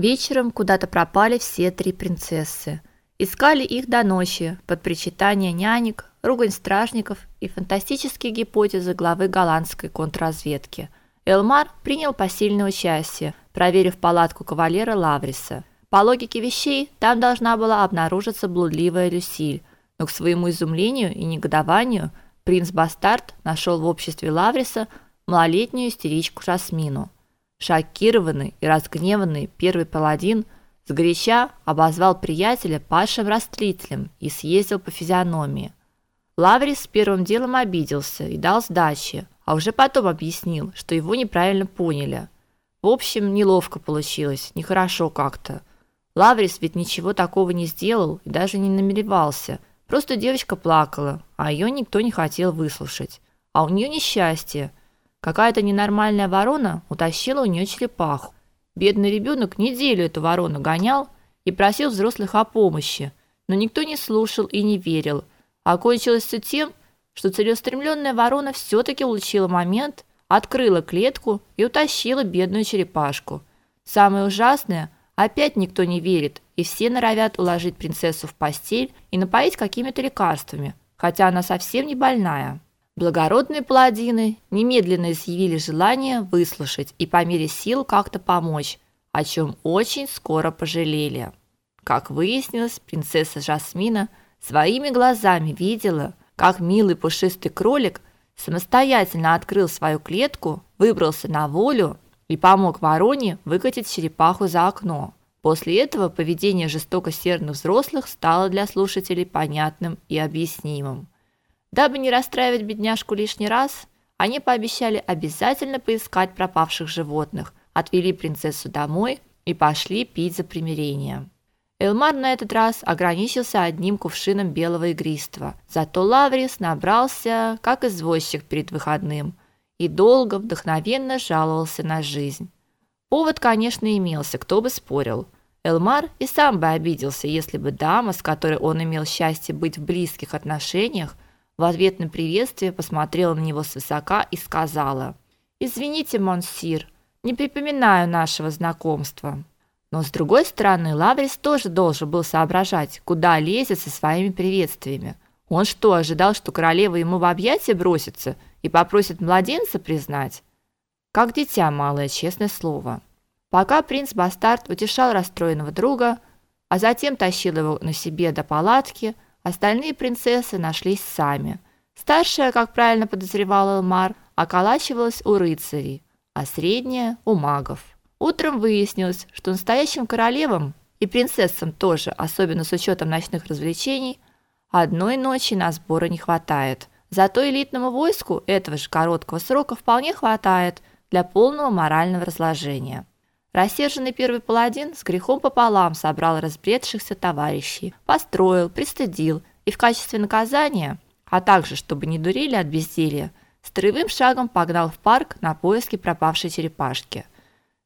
Вечером куда-то пропали все три принцессы. Искали их до ночи под причитание нянек, ругань стражников и фантастические гипотезы главы голландской контрразведки. Элмар принял посильное участие, проверив палатку кавалера Лавриса. По логике вещей, там должна была обнаружиться блудливая Люсиль, но к своему изумлению и негодованию принц-бастард нашел в обществе Лавриса малолетнюю истеричку Жасмину. Шокированный и разгневанный первый паладин сгоряча обозвал приятеля пашем растлителем и съездил по физиономии. Лаврис первым делом обиделся и дал сдачи, а уже потом объяснил, что его неправильно поняли. В общем, неловко получилось, нехорошо как-то. Лаврис ведь ничего такого не сделал и даже не намеревался. Просто девочка плакала, а ее никто не хотел выслушать. А у нее несчастье – Какая-то ненормальная ворона утащила у нее черепаху. Бедный ребенок неделю эту ворону гонял и просил взрослых о помощи, но никто не слушал и не верил. А кончилось все тем, что целеустремленная ворона все таки улучила момент, открыла клетку и утащила бедную черепашку. Самое ужасное, опять никто не верит, и все норовят уложить принцессу в постель и напоить какими-то лекарствами, хотя она совсем не больная. Благородные паладины немедленно изъявили желание выслушать и по мере сил как-то помочь, о чем очень скоро пожалели. Как выяснилось, принцесса Жасмина своими глазами видела, как милый пушистый кролик самостоятельно открыл свою клетку, выбрался на волю и помог вороне выкатить черепаху за окно. После этого поведение жестокосердных взрослых стало для слушателей понятным и объяснимым. Дабы не расстраивать бедняжку лишний раз, они пообещали обязательно поискать пропавших животных, отвели принцессу домой и пошли пить за примирение. Элмар на этот раз ограничился одним кувшином белого игристого, зато Лаврис набрался, как извозчик перед выходным, и долго вдохновенно жаловался на жизнь. Повод, конечно, имелся, кто бы спорил. Элмар и сам бы обиделся, если бы дама, с которой он имел счастье быть в близких отношениях, в ответ на приветствие посмотрела на него свысока и сказала: "Извините, монсир, не припоминаю нашего знакомства". Но с другой стороны, Лаврис тоже должен был соображать, куда лезет со своими приветствиями. Он что, ожидал, что королева ему в объятия бросится и попросит младенца признать? Как дитя малое, честное слово. Пока принц-бастард утешал расстроенного друга, а затем тащил его на себе до палатки, Остальные принцессы нашлись сами. Старшая, как правильно подозревал Элмар, околачивалась у рыцарей, а средняя у магов. Утром выяснилось, что настоящим королевам и принцессам тоже, особенно с учетом ночных развлечений, одной ночи на сборы не хватает. Зато элитному войску этого же короткого срока вполне хватает для полного морального разложения. Рассерженный первый паладин с грехом пополам собрал разбредшихся товарищей, построил, пристыдил и в качестве наказания, а также, чтобы не дурили от безделья, строевым шагом погнал в парк на поиски пропавшей черепашки.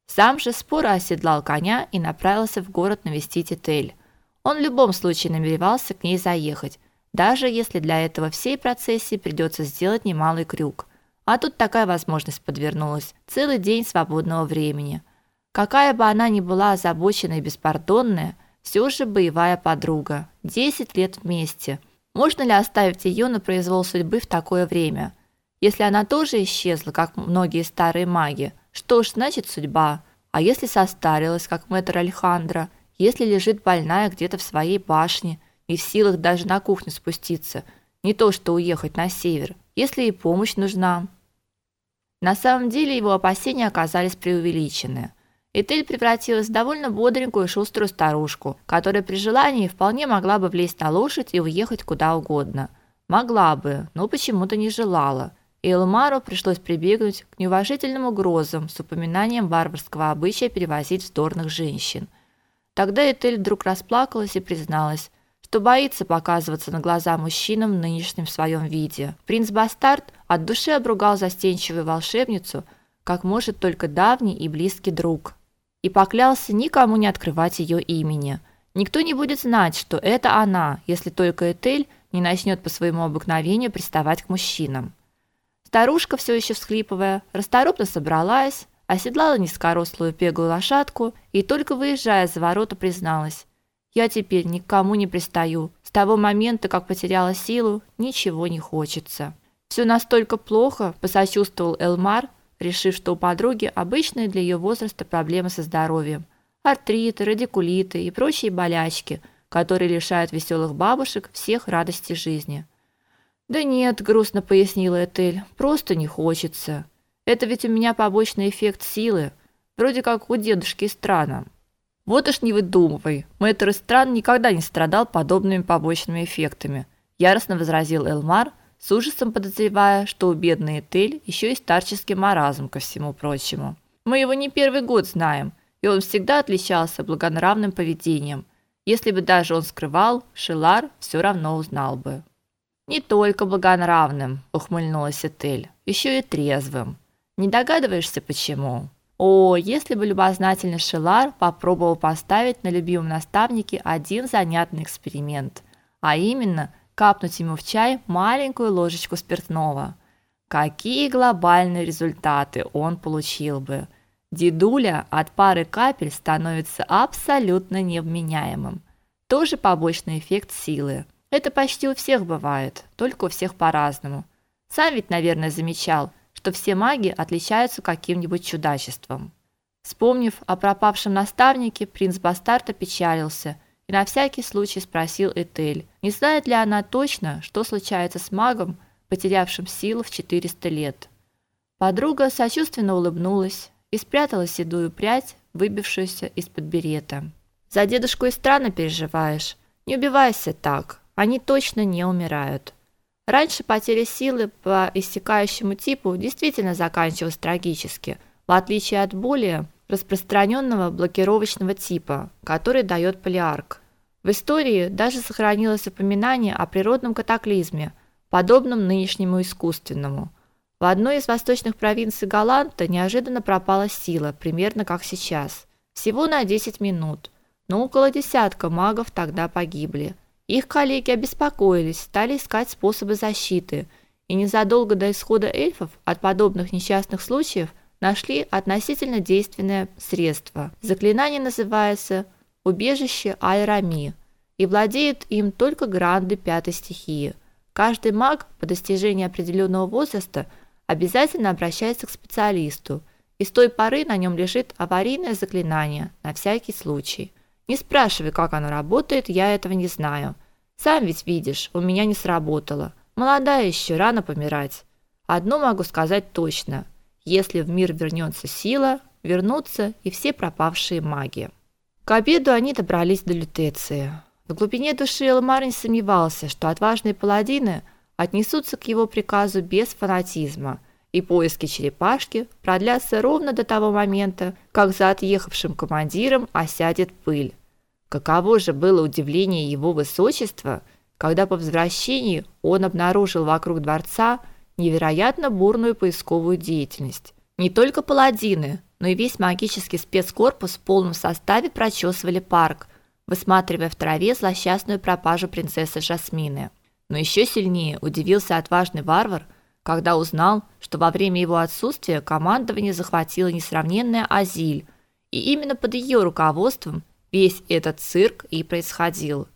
Сам же споро оседлал коня и направился в город навестить Этель. Он в любом случае намеревался к ней заехать, даже если для этого всей процессии придется сделать немалый крюк. А тут такая возможность подвернулась. Целый день свободного времени – Какая бы она ни была озабоченная и беспардонная, все же боевая подруга. Десять лет вместе. Можно ли оставить ее на произвол судьбы в такое время? Если она тоже исчезла, как многие старые маги, что ж, значит судьба. А если состарилась, как мэтр Алехандро? Если лежит больная где-то в своей башне, и в силах даже на кухню спуститься, не то что уехать на север, если ей помощь нужна? На самом деле его опасения оказались преувеличены. Этель превратилась в довольно бодренькую и шуструю старушку, которая при желании вполне могла бы влезть на лошадь и уехать куда угодно. Могла бы, но почему-то не желала. И Элмару пришлось прибегнуть к неуважительным угрозам с упоминанием варварского обычая перевозить вздорных женщин. Тогда Этель вдруг расплакалась и призналась, что боится показываться на глаза мужчинам в нынешнем своем виде. Принц Бастард от души обругал застенчивую волшебницу, как может только давний и близкий друг и поклялся никому не открывать ее имени. Никто не будет знать, что это она, если только Этель не начнет по своему обыкновению приставать к мужчинам. Старушка, все еще всхлипывая, расторопно собралась, оседлала низкорослую пеглую лошадку и только выезжая за ворота призналась: "Я теперь никому не пристаю. С того момента, как потеряла силу, ничего не хочется". Все настолько плохо, посочувствовал Элмар, решив, что у подруги обычные для ее возраста проблемы со здоровьем: артриты, радикулиты и прочие болячки, которые лишают веселых бабушек всех радостей жизни. Да нет, грустно пояснила Этель. Просто не хочется. Это ведь у меня побочный эффект силы, вроде как у дедушки Страна. Вот уж не выдумывай. Мэтр Стран никогда не страдал подобными побочными эффектами, яростно возразил Элмар, с ужасом подозревая, что у бедной Этель еще и старческий маразм ко всему прочему. Мы его не первый год знаем, и он всегда отличался благонравным поведением. Если бы даже он скрывал, Шилар все равно узнал бы. Не только благонравным, ухмыльнулась Этель, еще и трезвым. Не догадываешься почему? О, если бы любознательный Шилар попробовал поставить на любимом наставнике один занятный эксперимент, а именно капнуть ему в чай маленькую ложечку спиртного. Какие глобальные результаты он получил бы? Дедуля от пары капель становится абсолютно невменяемым. Тоже побочный эффект силы. Это почти у всех бывает, только у всех по-разному. Сам ведь, наверное, замечал, что все маги отличаются каким-нибудь чудачеством. Вспомнив о пропавшем наставнике, принц Бастарта печалился и на всякий случай спросил Этель, не знает ли она точно, что случается с магом, потерявшим силу в 400 лет. Подруга сочувственно улыбнулась и спрятала седую прядь, выбившуюся из-под берета. За дедушку и странно переживаешь. Не убивайся так. Они точно не умирают. Раньше потеря силы по иссякающему типу действительно заканчивалась трагически, в отличие от более распространенного блокировочного типа, который дает полиарк. В истории даже сохранилось упоминание о природном катаклизме, подобном нынешнему искусственному. В одной из восточных провинций Галанта неожиданно пропала сила, примерно как сейчас. Всего на 10 минут, но около десятка магов тогда погибли – их коллеги обеспокоились, стали искать способы защиты, и незадолго до исхода эльфов от подобных несчастных случаев нашли относительно действенное средство. Заклинание называется «Убежище Айрами», и владеют им только гранды пятой стихии. Каждый маг по достижении определенного возраста обязательно обращается к специалисту, и с той поры на нем лежит аварийное заклинание на всякий случай. Не спрашивай, как оно работает, я этого не знаю. Сам ведь видишь, у меня не сработало. Молодая еще, рано помирать. Одно могу сказать точно. Если в мир вернется сила, вернутся и все пропавшие маги. К обеду они добрались до Лютеции. В глубине души Элмар не сомневался, что отважные паладины отнесутся к его приказу без фанатизма, и поиски черепашки продлятся ровно до того момента, как за отъехавшим командиром осядет пыль. Каково же было удивление его высочества, когда по возвращении он обнаружил вокруг дворца невероятно бурную поисковую деятельность. Не только паладины, но и весь магический спецкорпус в полном составе прочесывали парк, высматривая в траве злосчастную пропажу принцессы Жасмины. Но еще сильнее удивился отважный варвар, когда узнал, что во время его отсутствия командование захватило несравненная Азиль, и именно под ее руководством весь этот цирк и происходил.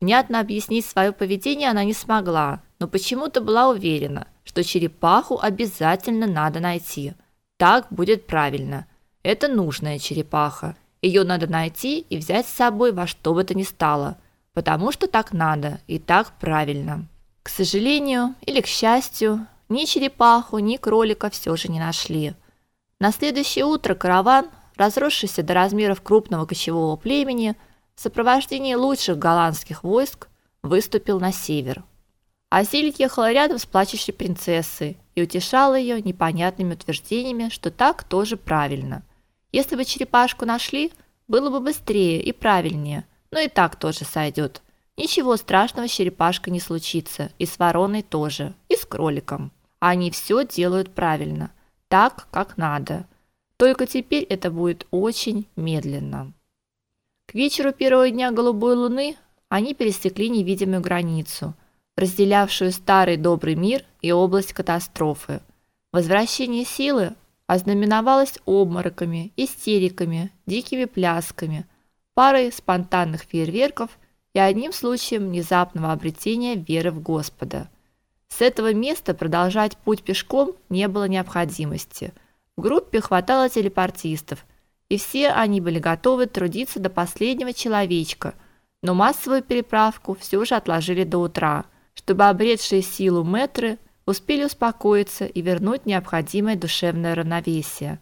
Внятно объяснить свое поведение она не смогла, но почему-то была уверена, что черепаху обязательно надо найти. Так будет правильно. Это нужная черепаха. Ее надо найти и взять с собой во что бы то ни стало, потому что так надо и так правильно. К сожалению или к счастью, ни черепаху, ни кролика все же не нашли. На следующее утро караван, разросшийся до размеров крупного кочевого племени, в сопровождении лучших голландских войск выступил на север. Азиль ехала рядом с плачущей принцессой и утешала ее непонятными утверждениями, что так тоже правильно. Если бы черепашку нашли, было бы быстрее и правильнее, но и так тоже сойдет. Ничего страшного с черепашкой не случится, и с вороной тоже, и с кроликом. Они все делают правильно, так, как надо. Только теперь это будет очень медленно. К вечеру первого дня голубой луны они пересекли невидимую границу, разделявшую старый добрый мир и область катастрофы. Возвращение силы ознаменовалась обмороками, истериками, дикими плясками, парой спонтанных фейерверков и одним случаем внезапного обретения веры в Господа. С этого места продолжать путь пешком не было необходимости. В группе хватало телепортистов, и все они были готовы трудиться до последнего человечка, но массовую переправку все же отложили до утра, чтобы обретшие силу метры успели успокоиться и вернуть необходимое душевное равновесие.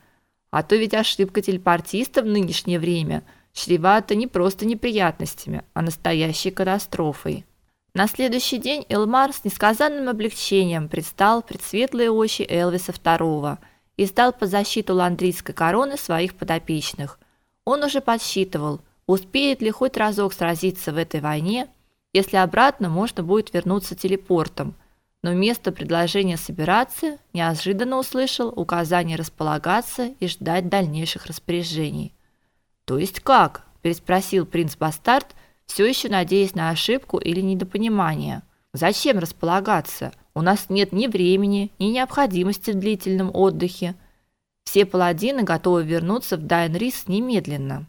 А то ведь ошибка телепортиста в нынешнее время чревата не просто неприятностями, а настоящей катастрофой. На следующий день Элмар с несказанным облегчением предстал пред светлые очи Элвиса II и стал по защиту ландрийской короны своих подопечных. Он уже подсчитывал, успеет ли хоть разок сразиться в этой войне, если обратно можно будет вернуться телепортом – но вместо предложения собираться неожиданно услышал указание располагаться и ждать дальнейших распоряжений. То есть как? переспросил принц Бастард, все еще надеясь на ошибку или недопонимание. Зачем располагаться? У нас нет ни времени, ни необходимости в длительном отдыхе. Все паладины готовы вернуться в Дайнрис немедленно.